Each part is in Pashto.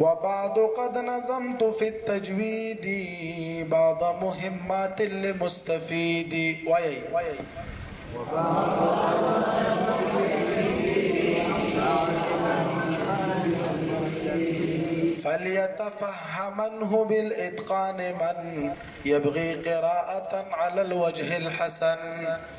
وبعد قد نظمت في التجويد بعض مهمات لمستفيد وي قد في التجويد فليتفهمنه بالإتقان من يبغي قراءة على الوجه الحسن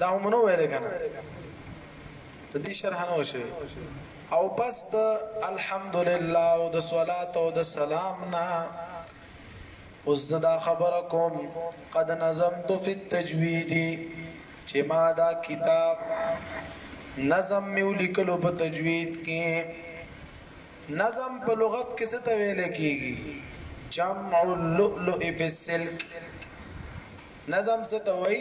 دا هم نو ویل کنه ته دې شرح نه وشي او پس د الحمدلله او د صلات او د سلام نه اوس دا خبره کوم قد نظمت فی التجوید چې ما دا کتاب نظم میو لیکلو په تجوید کې نظم په لغت کې څه ته ویل کیږي جمع اللؤلؤ فی السلک نظم څه ته وایي؟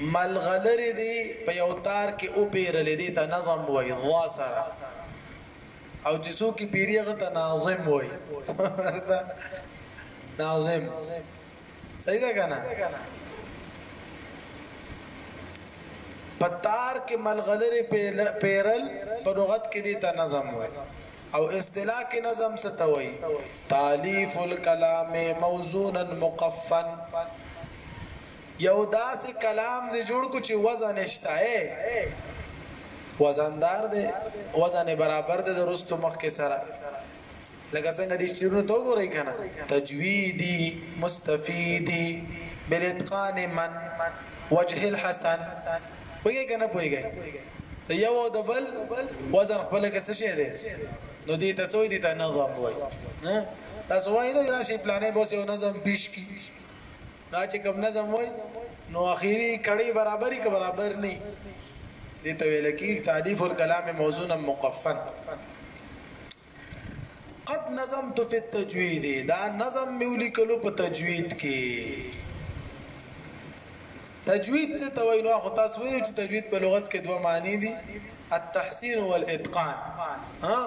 ملغلرې دې په یو تار کې وپېرلې، دې ته نظم وایي، ظ سره، او چې څوک یې پېري هغه ته ناظم وایي. ناظم، صحیح ده که نه؟ په تار کې ملغلرې پېرل په لغت کې دې ته نظم وایي. او اصطلاح کې نظم څه ته وایي؟ تالیف الکلام موزونا مقفا یو داسې کلام دې جوړ کو چې وزن شته اے وزندار دې وزن برابر دې درستو مخ کې سره لکه څنګه دې چیرونو تو ګورای کنه تجویدی مستفیدی بالاتقان من وجه الحسن پوهیږئ کنه پوهیږئ ته یو او د بل وزن خپل کې څه شي دی نو دې ته څوې دي ته نظم وای ها تاسو وای نو راشي پلانې بوس یو نظم پیش کی دا چې کوم نظم وای نو اخیری کړي برابرۍ کې برابر نه دي ته ویل کې تعریف الکلام موزون مقفن قد نظمت فی التجوید دا نظم می ولیکلو په تجوید کې تجوید څه ته وایي نو خو تاسو ویلو چې تجوید په لغت کې دوه معنی دي التحسین والاتقان ها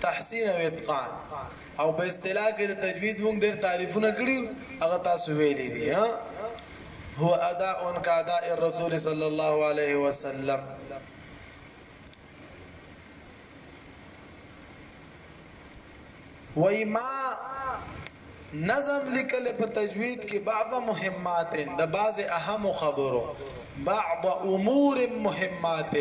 تحسین او اتقان او په اصطلاح کې د تجوید موږ ډېر تعریفونه کړی هغه تاسو ویلي دي ها هو اداء کاداء الرسول صلی الله علیه وسلم وای ما نظم لیکل په تجوید کې بعض مهمات د بعض اهم خبرو بعض امور مهمات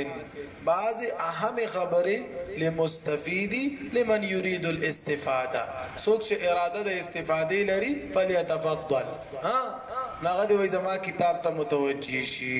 بعض اهم خبره لمستفید لمن یرید الاستفاده څوک چې اراده د استفادې لري فلیتفضل ها نغه دی وای زما کتاب ته متوجی شي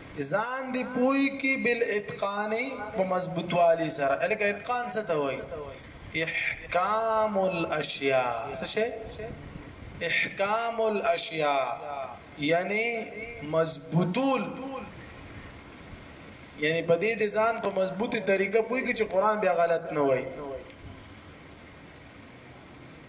ځان دې پوه کړي بالاتقان په مضبوطوالي سره الکه اتقان څه ته وایي احکام الاشیاء څه شي احکام الاشیاء یعنی مضبوطول یعنی په دې ځان په مضبوطی طریقه پوي کې چې قران بیا غلط نه وایي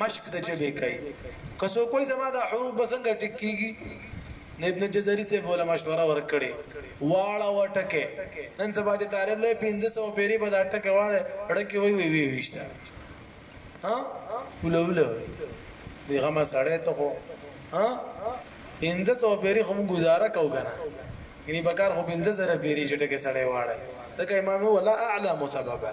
مشق د جبې کوي که څوک وایي زما دا حروف به څنګه ټیک کیږي نو ابن جزري ته بوله مشوره ورکړي واړه وټکه نن سبا چې طالب له 1500 پیری به دا ټکه واړه ټکه وی وی وی وشته ها ولوله وی غم سړی ته خو ها 1500 پیری خو گزاره کو کنه یعنی بکار خو 15000 پیری چې ټکه سړی واړه ځکه امام ولا اعلم سببا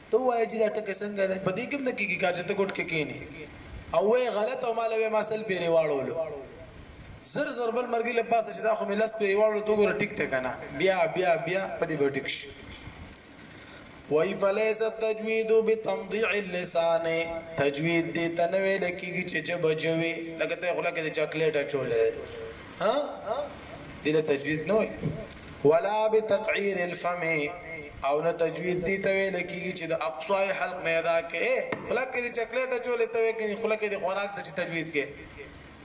ته ووایه جی دا ټکی څنګه دی په دې کې هم نه کېږي کار چې ته ګوټ کې کېنې او وایې غلط او ما له وایې ما سل پیرې واړولو زر زر بل مرګي له پاسه چې دا خو مې لس پیرې واړولو ته وګوره ټیک دی که نه بیا بیا بیا په دې به ټیک شي وای فلیس التجوید بتمضیع اللسان تجوید دې ته نه ویل کېږي چې جبه جوي لکه ته خله کې د چاکلیټ اچولې ها دې له تجوید نه وي ولا بتقعیر الفم او نه تجوید دي ته ویل کیږي چې د اقصای حلق نه ادا کې خلک دې چاکلیټ چولې ته ویل کیږي خلک دې خوراک د تجوید کې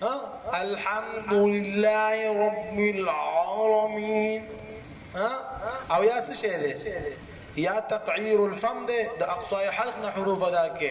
ها الحمد لله رب العالمین ها او یا څه شه دې یا تقعیر الفم دې د اقصای حلق نه حروف ادا کې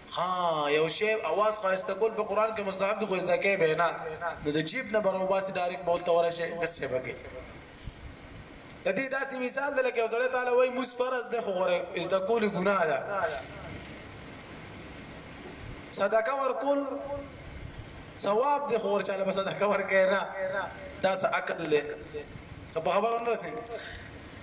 ها یو شی اواز خاسته کول په قران کې مستحب دی خو زده کې به نه نو د جیب نه برو باسي ډایرک بول ته ورشه قصه بګي د دې داسې مثال دی لکه زړه تعالی وای موس فرض ده خو غره از د کول ګناه ده صدقه ورکول ثواب ده خو ورچاله به صدقه ورکې نه دا څه عقل له خبرونه رسېږي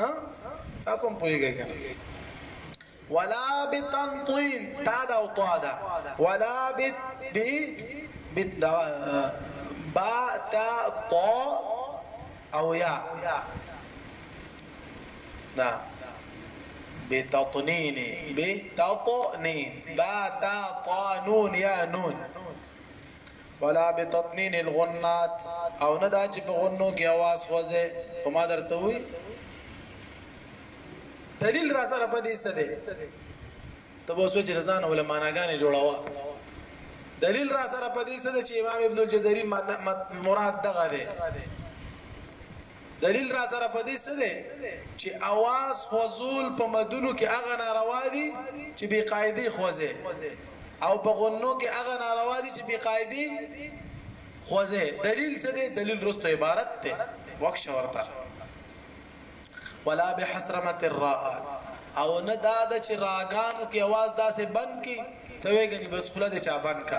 ها تاسو هم پوهیږئ کنه ولا بتنطين تا دا او طا دا ولا بت ب بت دا با تا طا او یا دا بتطنين بتطنين با تا طا نون یا نون ولا بتطنین الغنات او نه دا چې په غنو کې आवाज خوځي خو ما درته وی دلیل را سره پدې څه دی ته به سوچ رضان ولا معناګانې جوړاوه دلیل را سره پدې څه دی چې امام ابن الجزري مراد دغه دی دلیل راسره په دې څه دی چې اواز خوځول په مدونو کې هغه ناروا دي چې بې قاعدې خوځي او په غنو کې هغه ناروا دي چې بې قاعدې خوځي دلیل څه دی دلیل رستو عبارت دی وقش ورته ولا بحسرمه الراء او نه دا د چې راګانو کې اواز داسې بند کی ته وګنی بس خله دې چا بند کا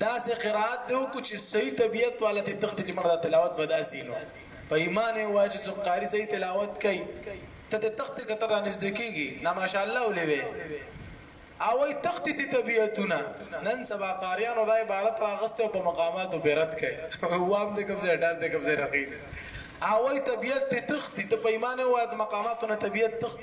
داسې قرائت دې وکړو چې صحیح طبیعت والا دې تخت چې مړه دا تلاوت به داسې نو په ایمان یې وایي چې څوک قاری صحیح تلاوت کوي ته د تخت کتر را نږدې کېږي نه ماشاءالله ولې وې او وي تخت دې طبیعتونه نن سبا قاریانو دا عبارت راغسته او په مقاماتو بیرت کوي وام دې کوم ځای ډاز دې کوم ځای رقیب او وي طبیعت دې تخت ته په ایمان یې وایي د مقاماتو نه طبیعت تخت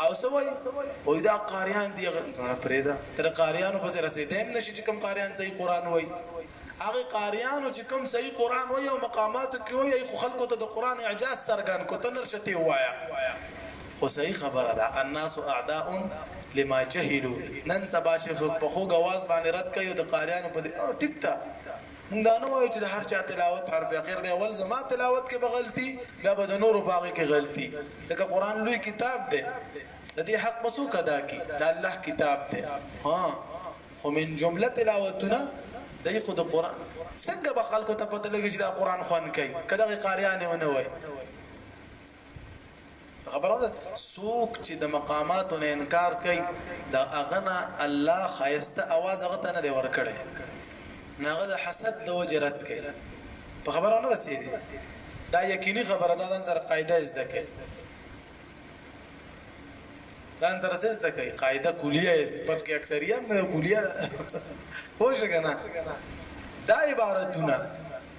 او څه وای وای دا قاریان دی غنه پریدا تر قاریانو پس رسیدم نشي چې کوم قاریان صحیح قران وای هغه قاریانو چې کوم صحیح قران وای او مقاماتو کې وای خو خلکو ته د قران اعجاز سرګان کو تنر شته وایا خو صحیح خبره ده الناس اعداء لما جهلوا نن سبا چې په خو غواز باندې رد کوي د قاریانو په ټیک تا مونږ دا نه وایو چې د هر چا تلاوت حرف اخر دی اول زما تلاوت کې به غلطي بیا به د نورو په هغه کې غلطي ځکه قرآن لوی کتاب دی د دې حق به څوک ادا کړي دا الله کتاب دی ها خو من جمله تلاوتونه دای خو د قرآن څنګه به خلکو ته پته لګي چې دا قرآن خوان کوي کله قاریان ونه وای خبره ده سوک چې د مقاماتو نه انکار کوي د هغه نه الله خایسته اواز هغه ته نه دی ورکړی ناغه د حسد د وجه رد کوي په خبره نه رسیدي دا یقیني خبره ده ځان سره قاعده زده کوي ځان سره زده کوي قاعده کلیه پټ کې اکثریه نه کلیه پوه شو کنه دا عبارتونه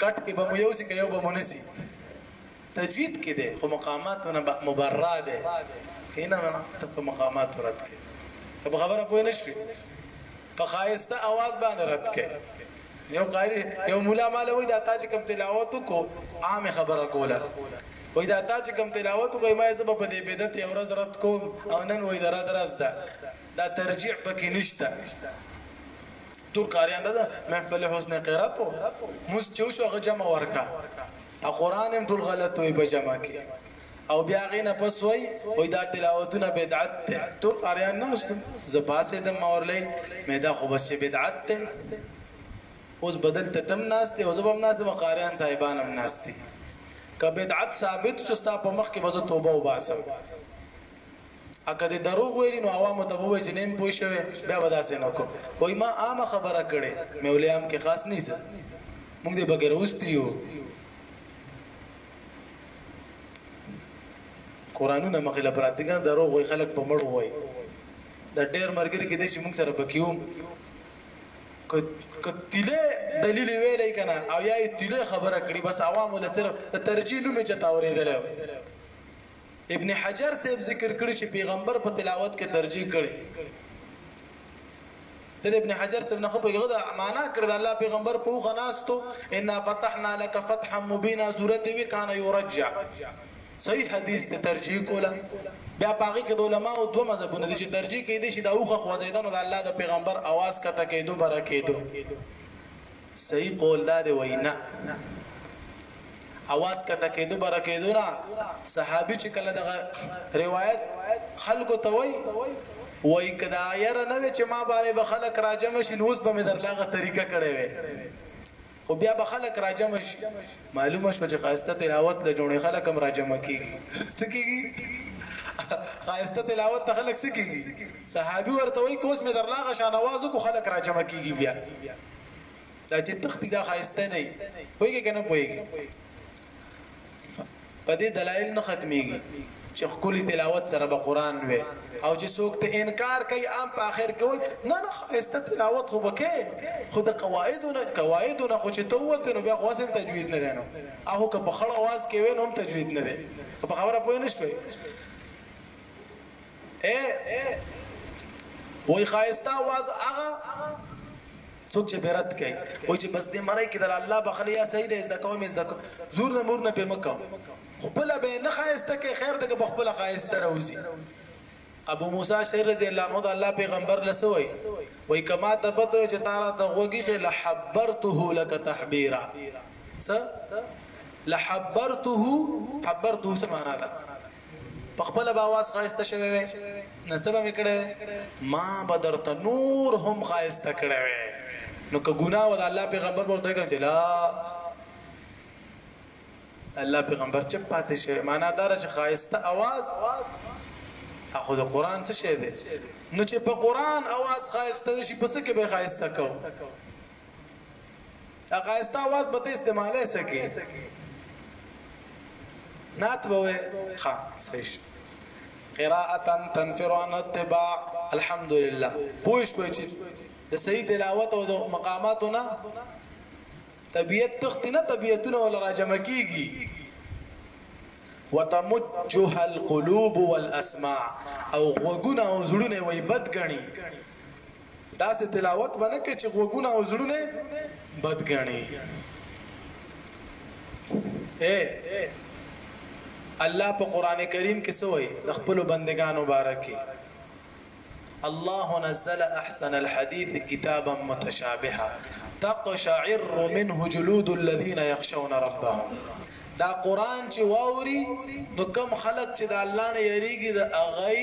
کټ کې به مو یوسي که یو به مو نیسي تجوید کې دی خو مقاماتو نه مبرا دی کینه نه ته په مقاماتو رد کې که په خبره پوه نه شوي په خایسته आवाज باندې رد کې یو قاری یو مولا مال وای دا تاج کم تلاوت کو عام خبره کوله وای دا تاج کم تلاوت کوي ما زب په دې بدعت یو رد رد کوم او نن وای دا رد رز ده دا ترجیح پکې نشته ټول قاریان دا محفل حسن قرات مست چو شو غ جمع ورکا او قران هم ټول غلط وي په جمع کې او بیا غي نه پس وای وای دا تلاوتونه بدعت ته ټول قاریان نه است زپاسه د مورلې مې دا خو بس چې بدعت ته اوس بدل ته تم ناشته او زبم ناشته او قاریان صاحبان هم ناشته که بدعت ثابت شو ستا په مخ کې بزو توبه وباسم اکه دې دروغ ویلی نو عوامو ته ووایي چې نیم پوه شوی بیا به داسې نه کوم وایي ما عامه خبره کړې مې ولې عام کې خاص نیسه موږ دې پکې راوستي یو قرانونه مخې له پراته کړه دروغ وایي خلک په مړو وایي دا ډېر مرګري کې دی چې موږ سره پکې وم کتله دلیل ویلې کنه او یا تله خبره کړي بس عوامو له صرف ترجیح نوم چته اورېدل ابن حجر صاحب ذکر کړی چې پیغمبر په تلاوت کې ترجیح کړي د ابن حجر صاحب نه خو په غدا معنا کړ د الله پیغمبر په خو ناستو ان فتحنا لك فتحا مبینا سورته وی کان یرجع صحیح حدیث ته ترجیح کولا بیا پاګه کې د علما او دوه مذهبونه دي چې ترجیح کوي دي چې دا اوخه خوځیدنو د الله د پیغمبر आवाज کته کېدو برکېدو صحیح قول دا دی وایي نه اواز کته کېدو بره کېدو نه صحابي چې کله دغه روایت خلکو ته وایي وایي که دا یره نه وي چې ما باندې به خلک راجمع شي نو اوس به مې درلاغه طریقه کړې وي خو بیا به خلک راجمع شي معلومه شو چې خاصه تلاوت له جوړې خلک هم راجمع کیږي څه کیږي خاصه تلاوت ته خلک څه کیږي صحابي ورته وایي کوس مې درلاغه شان आवाज کو خلک راجمع کیږي بیا دا چې تختی دا خایسته نه پوهیږي کنه پوهیږي په دې دلایل نه ختميږي چې خولي تلاوت سره به قران وي او چې څوک ته انکار کوي عام په اخر کې وي نه نه خایسته تلاوت خو بکې خو د قواعد نه قواعد نه خو چې توته نو بیا خو سم تجوید نه دی نو هغه که په خړ आवाज کې وي نو تجوید نه دی په خبره پوه نه شوي اې وای خایسته واز هغه څوک چې بیرت کوي وای چې بس دې مرای کې در الله بخلی یا سید از د کوم از د زور نه مور نه پمکو خپل به نه خایسته کې خیر دغه بخپل خایسته راوځي ابو موسی شری رضی الله عنه د الله پیغمبر لسوي وای کما ته پته چې تارا د غوږی خې لحبرته لك تحبيرا س لحبرته حبرته سمانا ده په خپله به اواز ښایسته شوی وای نو څه به مې کړی وای ما به درته نور هم ښایسته کړی وای نو که ګناه و د الله پیغمبر به ورته وکړي لا الله پیغمبر چپ پاتې شوی معنا دا چې ښایسته اواز اخو د قران څه شه دی نو چې په قران اواز ښایسته شي پس کې به ښایسته کوو دا قایسته آواز به ته استعماله سکے نات بوي خا صحیح قراءتا تنفر عن اتباع الحمدلله پوه شوي چې د صحیح تلاوت او د مقاماتو نه طبيعت تخت نه طبيعتونه ول راجم کیږي وتمجها القلوب والاسماع او غوګونه او زړونه وي بد غني داسې تلاوت به نه کوې چې غوږونه او زړونه یې بد ګڼي. اې الله په قرآن کریم کې څه وایي د خپلو بندګانو باره کې الله نزل احسن الحديث كتابا متشابها تقشعر منه جلود الذين يخشون ربهم دا قران چې واوري نو کم خلق چې د الله نه یریږي د اغي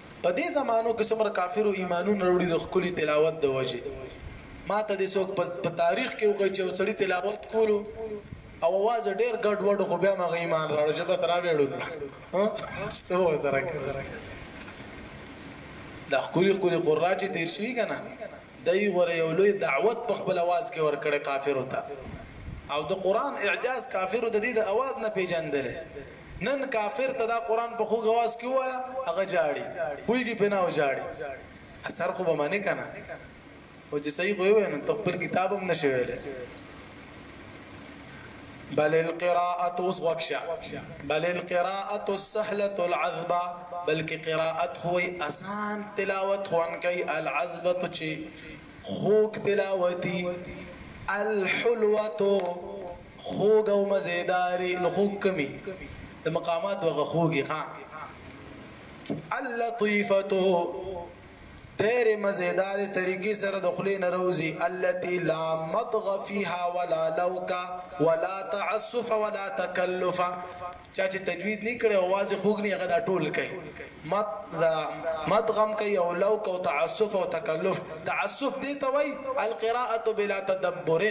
په دې زمانو کې څومره کافرو ایمانونه راوړي د ښکلي تلاوت د وجې ماته دې څوک په تاریخ کې وکړي چې یو سړي تلاوت کولو او واځ ډېر ګډ وډ خو بیا مغه ایمان راړو چې بس را وېړو څو سره کړی دا خوري خوري قرا چې تیر شي کنه دای غره یو لوی دعوت په خپل आवाज کې ور کړې کافر وتا او د قران اعجاز کافر د دې د आवाज نه پیژندل نن کافر ته دا قران په خوږ اواز کې وایا هغه جاړي پویږي پنا او جاړي اثر خو به معنی کنه او چې صحیح وي وي نو خپل کتاب هم نشي ویل بل القراءه اوس وکشه بل القراءه السهله العذبه بلکې قراءت هو اسان تلاوت خوان کوي العذبه چې خوږ تلاوتي، الحلوة، خوږ او مزیداري، نو خوږ کومي د مقاماتو هغه خوږي ښا اللطیفة، ډېرې مزیدارې طریقې سره د خولې نه راوځي، التي لا مضغ فيها ولا لوک ولا تعسف ولا تکلف، چا چې تجوید نه کړي او واځي خوګني هغه دا ټول کوي مت دا مدغم کوي او لو کو تعسف او تکلف تعسف دي ته وای القراءه بلا تدبر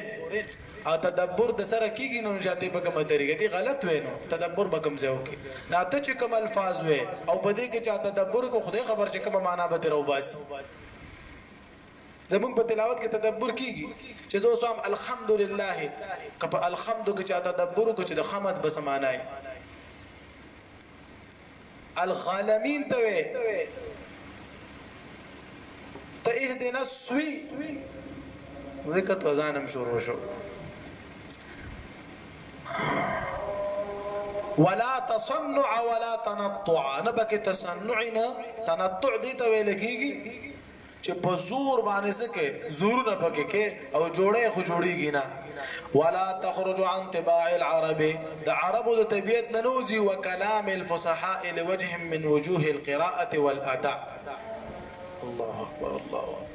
او تدبر د سره کیږي نو جاتې په کومه طریقه دي غلط وینو تدبر به کوم ځای وکي دا ته چې کوم الفاظ وې او په دې کې چا تدبر کو خدای خبر چې کومه معنا به تر وباسي زموږ په تلاوت کې تدبر کیږي چې زه اوس وایم الحمدلله که په الحمد کې چا تدبر وکړي چې د حمد به څه معنا وي الغالمین ته وي ته اهدنا السوي ورکه تو ځانم شروع شو ولا تصنع ولا تنطع نه بکې تصنع نه تنطع دي ته ویل کیږي چې په زور باندې سکه زورونه پکې کې او جوړې خو جوړيږي نه ولا تخرج عن طباع العرب د عربو د طبيعت نه نوځي وکلام الفصحاء لوجه من وجوه القراءه والاداء الله اکبر الله اکبر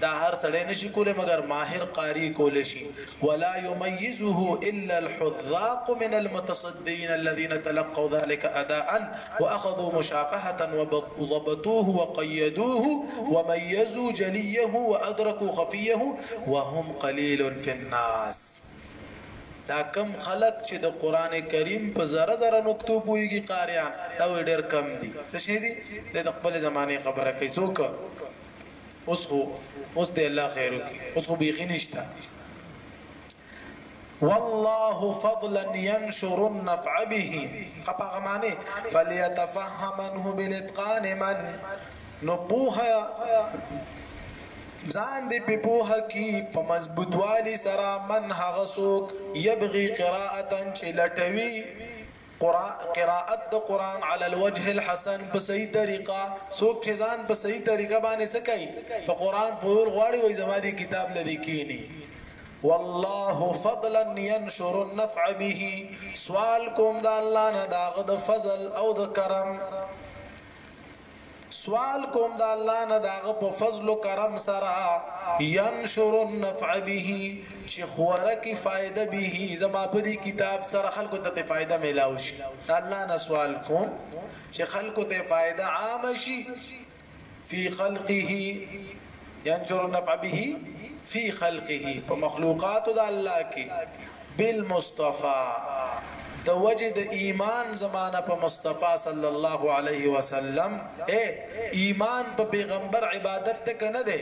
دا هر سړی نشی کولی مګر ماهر قاری کولی شی ولا یمیزه الا الحذاق من المتصدین الذین تلقوا ذلک اداء واخذوا مشافهه وضبطوه وقیدوه ومیزوا جلیه وادرکوا خفیه وهم قلیل فی الناس دا کم خلق چې د قران کریم په زره زره نقطو پویږي قاریان دا ډیر کم دي څه شي دي د خپل زمانه خبره کوي څوک اوس خو اوس دې الله خیر وکړي اوس خو بیخي نشته والله فضلا ينشر النفع به خپغه معنی فليتفهمنه بالاتقان من نو پوه ځان دې په پوه کی په مضبوطوالي سره من هغه سوک يبغي قراءه چې لټوي قرآ، قراءت د قرآن علی الوجه الحسن په صحیح طریقه، څوک چې ځان په صحیح طریقه باندې څه کوي په قرآن پوهول غواړي وایي زما دې کتاب له دې کیني والله فضلا ينشر النفع به سوال کوم د الله نه داغه د فضل او د کرم سوال کوم د الله نه داغه په فضل او کرم سره ينشر النفع به چې خوره کی فائدہ به زما په دې کتاب سره خلکو ته فائدہ ملاو شي الله نه سوال کوم چې خلکو ته فائدہ عام شي فی خلقه ينشر النفع به في خلقه په مخلوقاتو د الله کې بالمصطفى د وجه د ایمان زمانه په مصطفی صلی الله علیه وسلم اے ایمان په پیغمبر عبادت ته کنه ده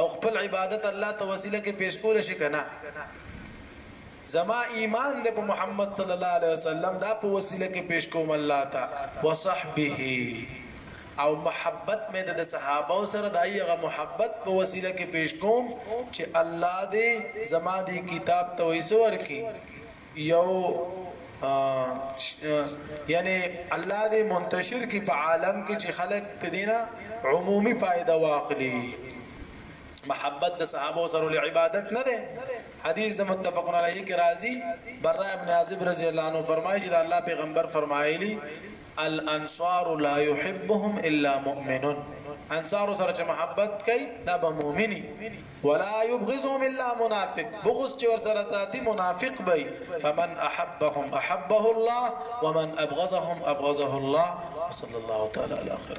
او خپل عبادت الله ته وسیله کې پیش کول شي کنه زما ایمان دی په محمد صلی الله علیه وسلم دا په وسیله کې پیش کوم الله ته وصحبه او محبت مې د صحابه سره د ایغه محبت په وسیله کې پیش کوم چې الله دې زما دی کتاب ته ویسو ورکی یو یعنی الله دې منتشر کی په عالم کې چې خلک تدینه عمومي فائدہ واخلي محبت د صحابه سره له عبادت نه ده حدیث د متفقون علیه کې راځي برا ابن عازب رضی الله عنه فرمایي چې الله پیغمبر فرمایلی الانصار لا يحبهم الا مؤمن انصار سره چې محبت کوي دا به مؤمني ولا يبغضهم الا منافق بغض چې ور سره ذاتي منافق وي فمن احبهم احبه الله ومن ابغضهم ابغضه الله صلى الله تعالى على خير